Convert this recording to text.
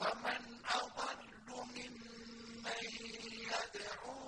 وَمَنْ أَضَلُّ مِمَّن يَدْعُو